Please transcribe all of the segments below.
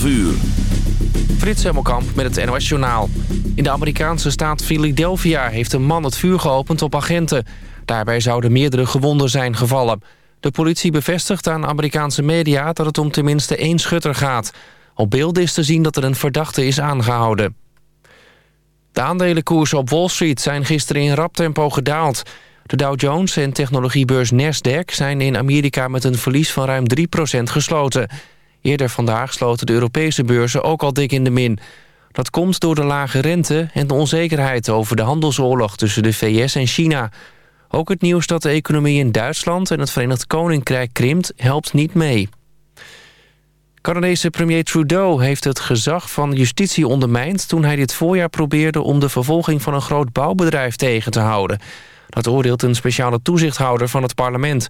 12 uur. Frits met het NOS Journaal. In de Amerikaanse staat Philadelphia heeft een man het vuur geopend op agenten. Daarbij zouden meerdere gewonden zijn gevallen. De politie bevestigt aan Amerikaanse media dat het om tenminste één schutter gaat. Op beelden is te zien dat er een verdachte is aangehouden. De aandelenkoersen op Wall Street zijn gisteren in rap tempo gedaald. De Dow Jones en technologiebeurs Nasdaq zijn in Amerika met een verlies van ruim 3% gesloten. Eerder vandaag sloten de Europese beurzen ook al dik in de min. Dat komt door de lage rente en de onzekerheid over de handelsoorlog tussen de VS en China. Ook het nieuws dat de economie in Duitsland en het Verenigd Koninkrijk krimpt helpt niet mee. Canadese premier Trudeau heeft het gezag van justitie ondermijnd... toen hij dit voorjaar probeerde om de vervolging van een groot bouwbedrijf tegen te houden. Dat oordeelt een speciale toezichthouder van het parlement.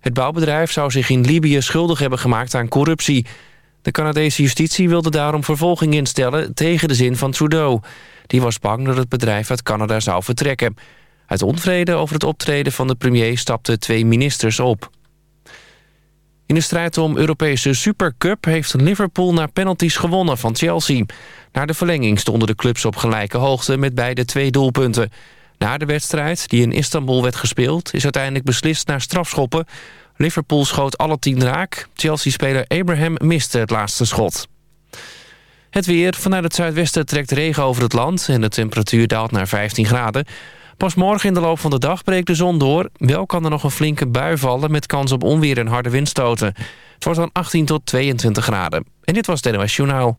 Het bouwbedrijf zou zich in Libië schuldig hebben gemaakt aan corruptie. De Canadese justitie wilde daarom vervolging instellen tegen de zin van Trudeau. Die was bang dat het bedrijf uit Canada zou vertrekken. Uit onvrede over het optreden van de premier stapten twee ministers op. In de strijd om Europese Supercup heeft Liverpool naar penalties gewonnen van Chelsea. Na de verlenging stonden de clubs op gelijke hoogte met beide twee doelpunten. Na de wedstrijd, die in Istanbul werd gespeeld, is uiteindelijk beslist naar strafschoppen. Liverpool schoot alle tien raak. Chelsea-speler Abraham miste het laatste schot. Het weer. Vanuit het zuidwesten trekt regen over het land... en de temperatuur daalt naar 15 graden. Pas morgen in de loop van de dag breekt de zon door. Wel kan er nog een flinke bui vallen met kans op onweer en harde windstoten. Het wordt dan 18 tot 22 graden. En dit was het NOS Journaal.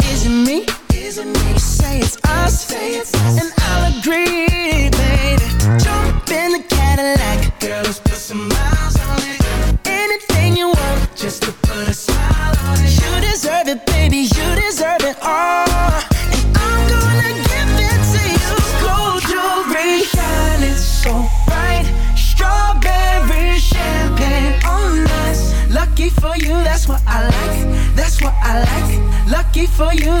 Is it me? Is it me? Say it's us. Say it's us. And I'll agree, baby. Jump in the Cadillac. Girl, let's put some miles on it. Anything you want, just to put a smile on it. You deserve it, baby. You deserve it all. For you,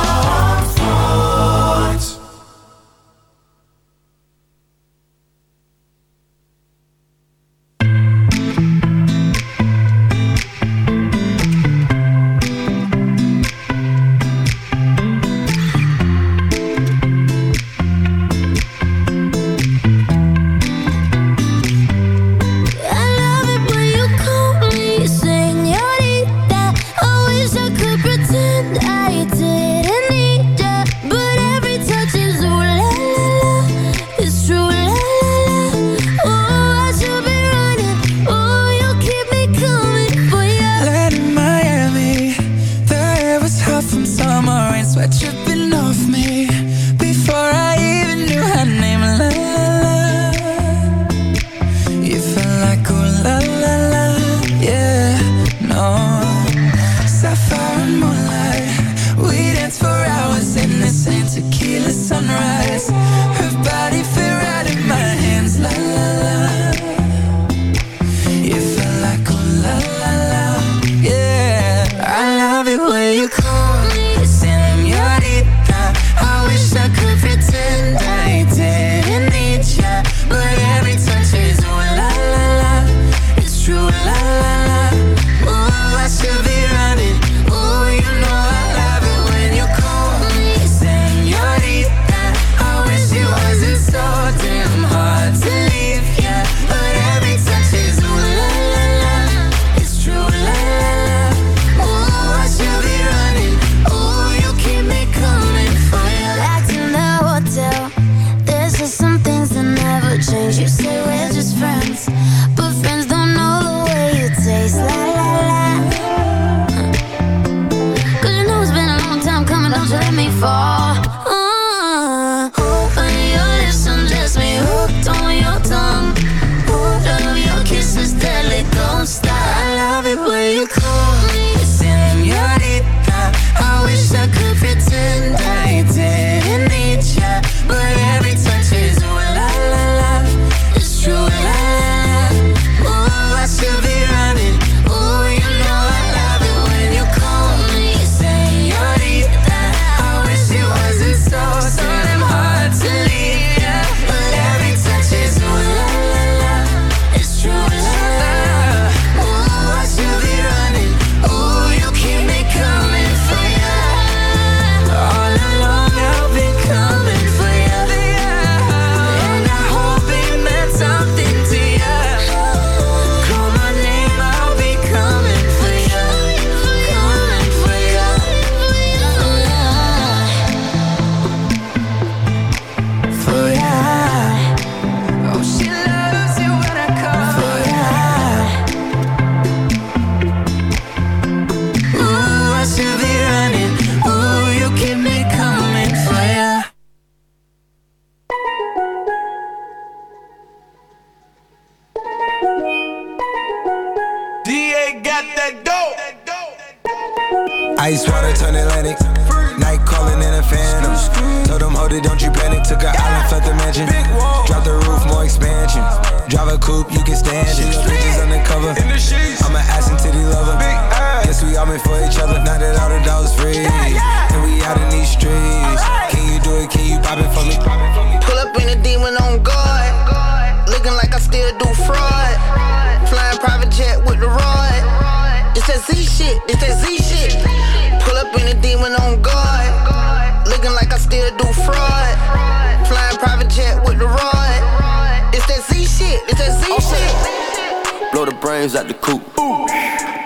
shit, it's that Z shit. Blow the brains out the coop.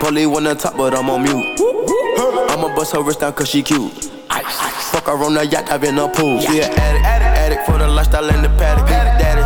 Polly one on top, but I'm on mute. I'ma bust her wrist down cause she cute. Fuck her on the yacht, I've been a pool. She an addict, addict for the lifestyle and the paddock. Daddy,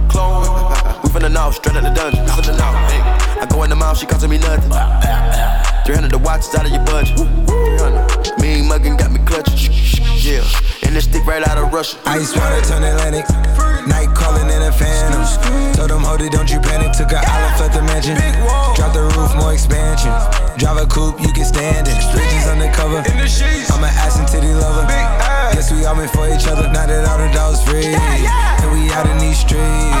Clone. We finna know, straight out the dungeon. Finna know. Hey. I go in the mouth, she costing me nothing. 300 the watch is out of your budget. 300. Mean muggin' got me clutching. Yeah. And this stick right out of Russia. Ice water turn Atlantic. Night calling in a phantom. Told them, hold it, don't you panic. Took an island, left the mansion. Drop the roof, more expansion. Drive a coupe, you can stand it. Bridges undercover. In the sheets. I'm an ass and titty lover. Guess we all meant for each other. Now that all the dogs free. And we out in these streets.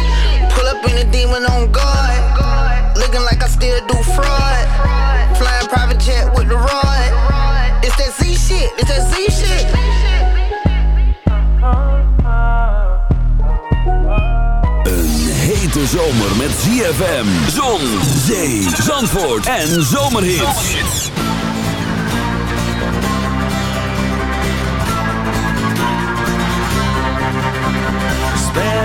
In a demon on guard. Looking like I still do fraud. Flying private jet with the rod. It's that Z shit, it's that Z shit. Een hete zomer met ZFM, zon, zee, zandvoort en zomerhits.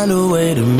find a way to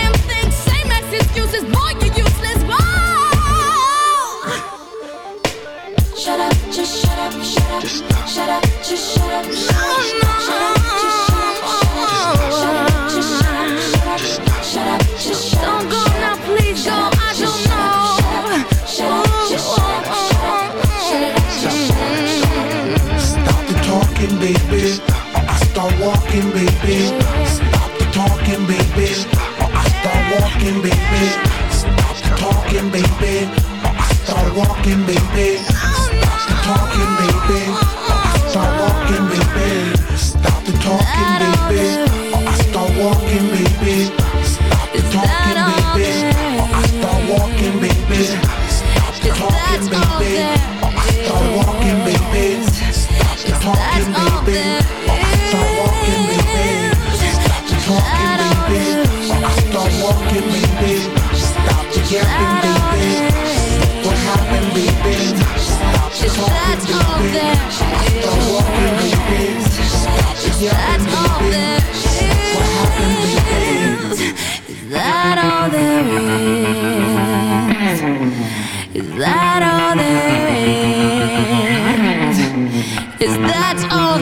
up, shut up, shut up, shut up, just shut up, shut up, shut up, just shut up, shut up, just shut shut up, just shut up. Don't go now, please go. I don't know. Stop the talking, baby. I start walking, baby. Stop the talking, baby. I start walking, baby. Stop the talking, baby. I start walking, baby.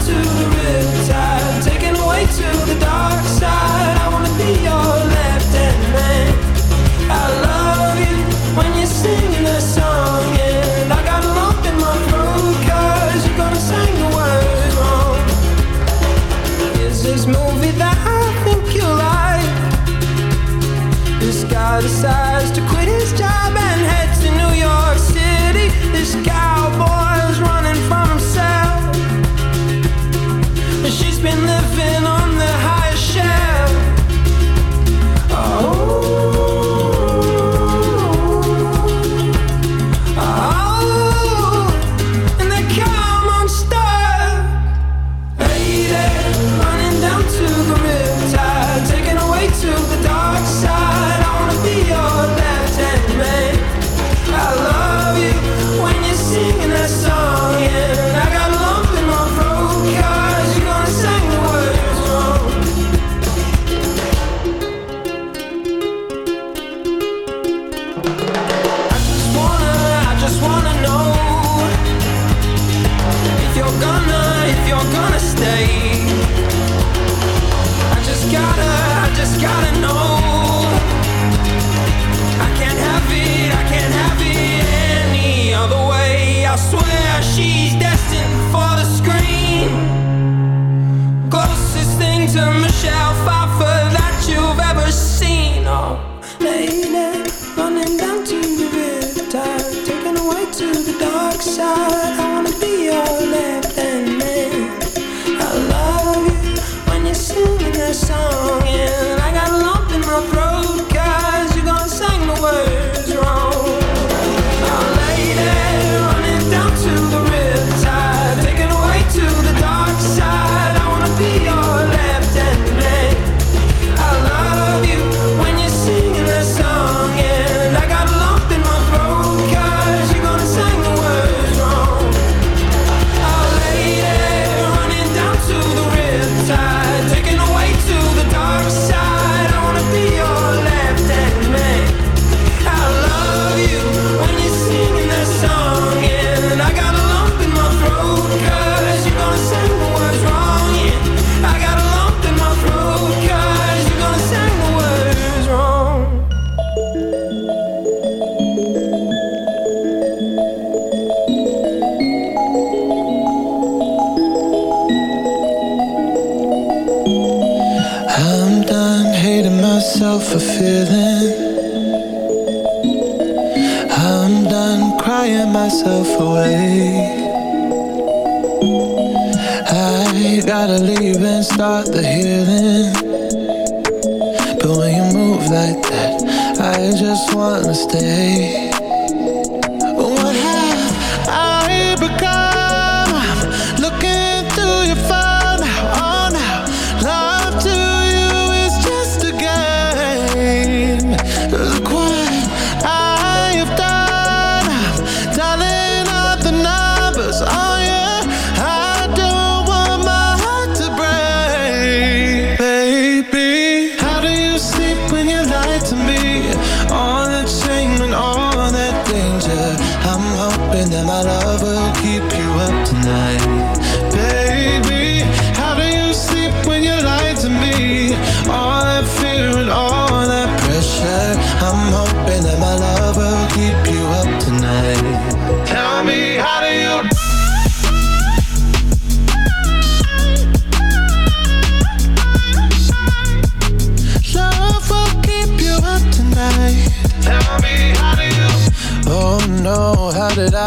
to the river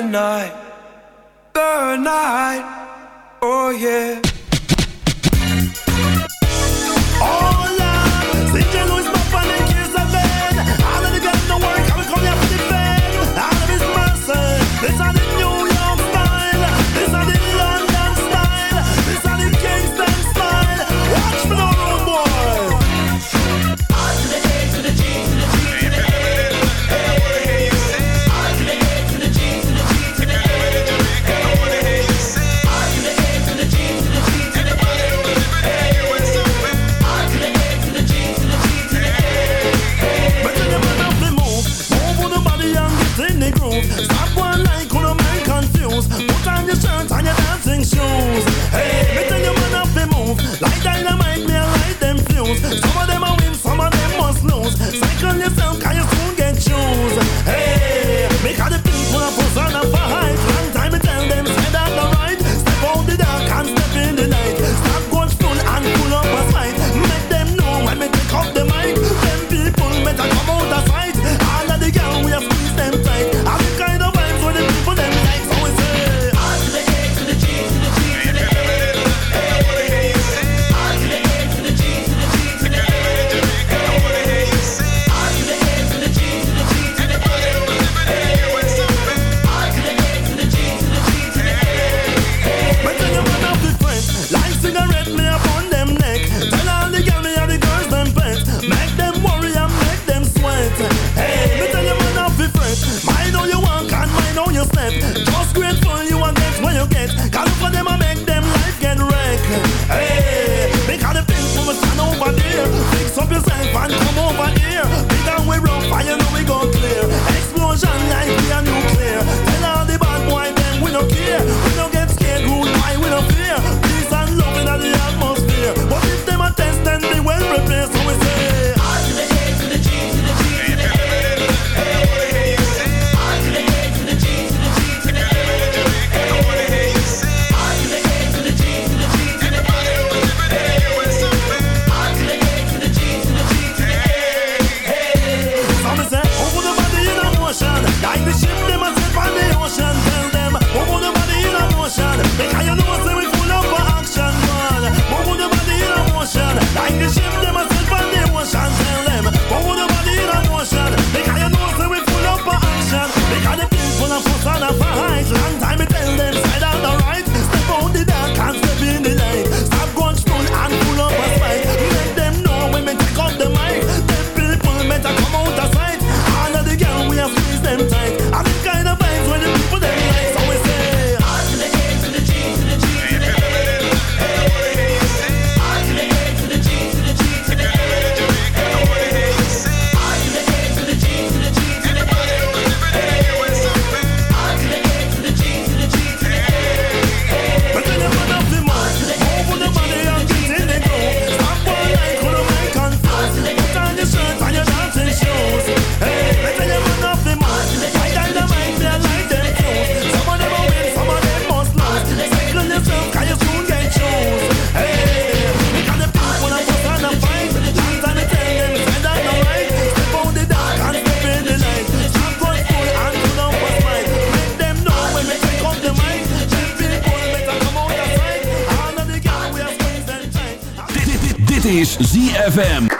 The night, the night, oh yeah. step. Just grateful you are get what you get. Call for them and make them life get wrecked. Hey, because the things we stand over there. Fix up yourself and come ZFM.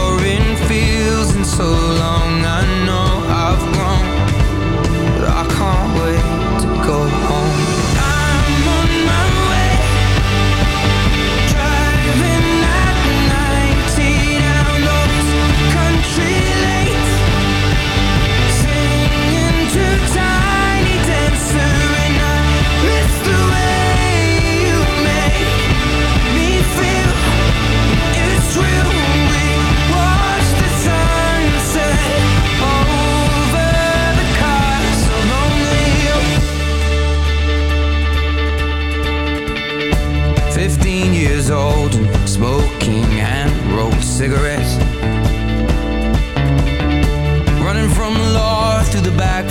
so long I know.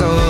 soul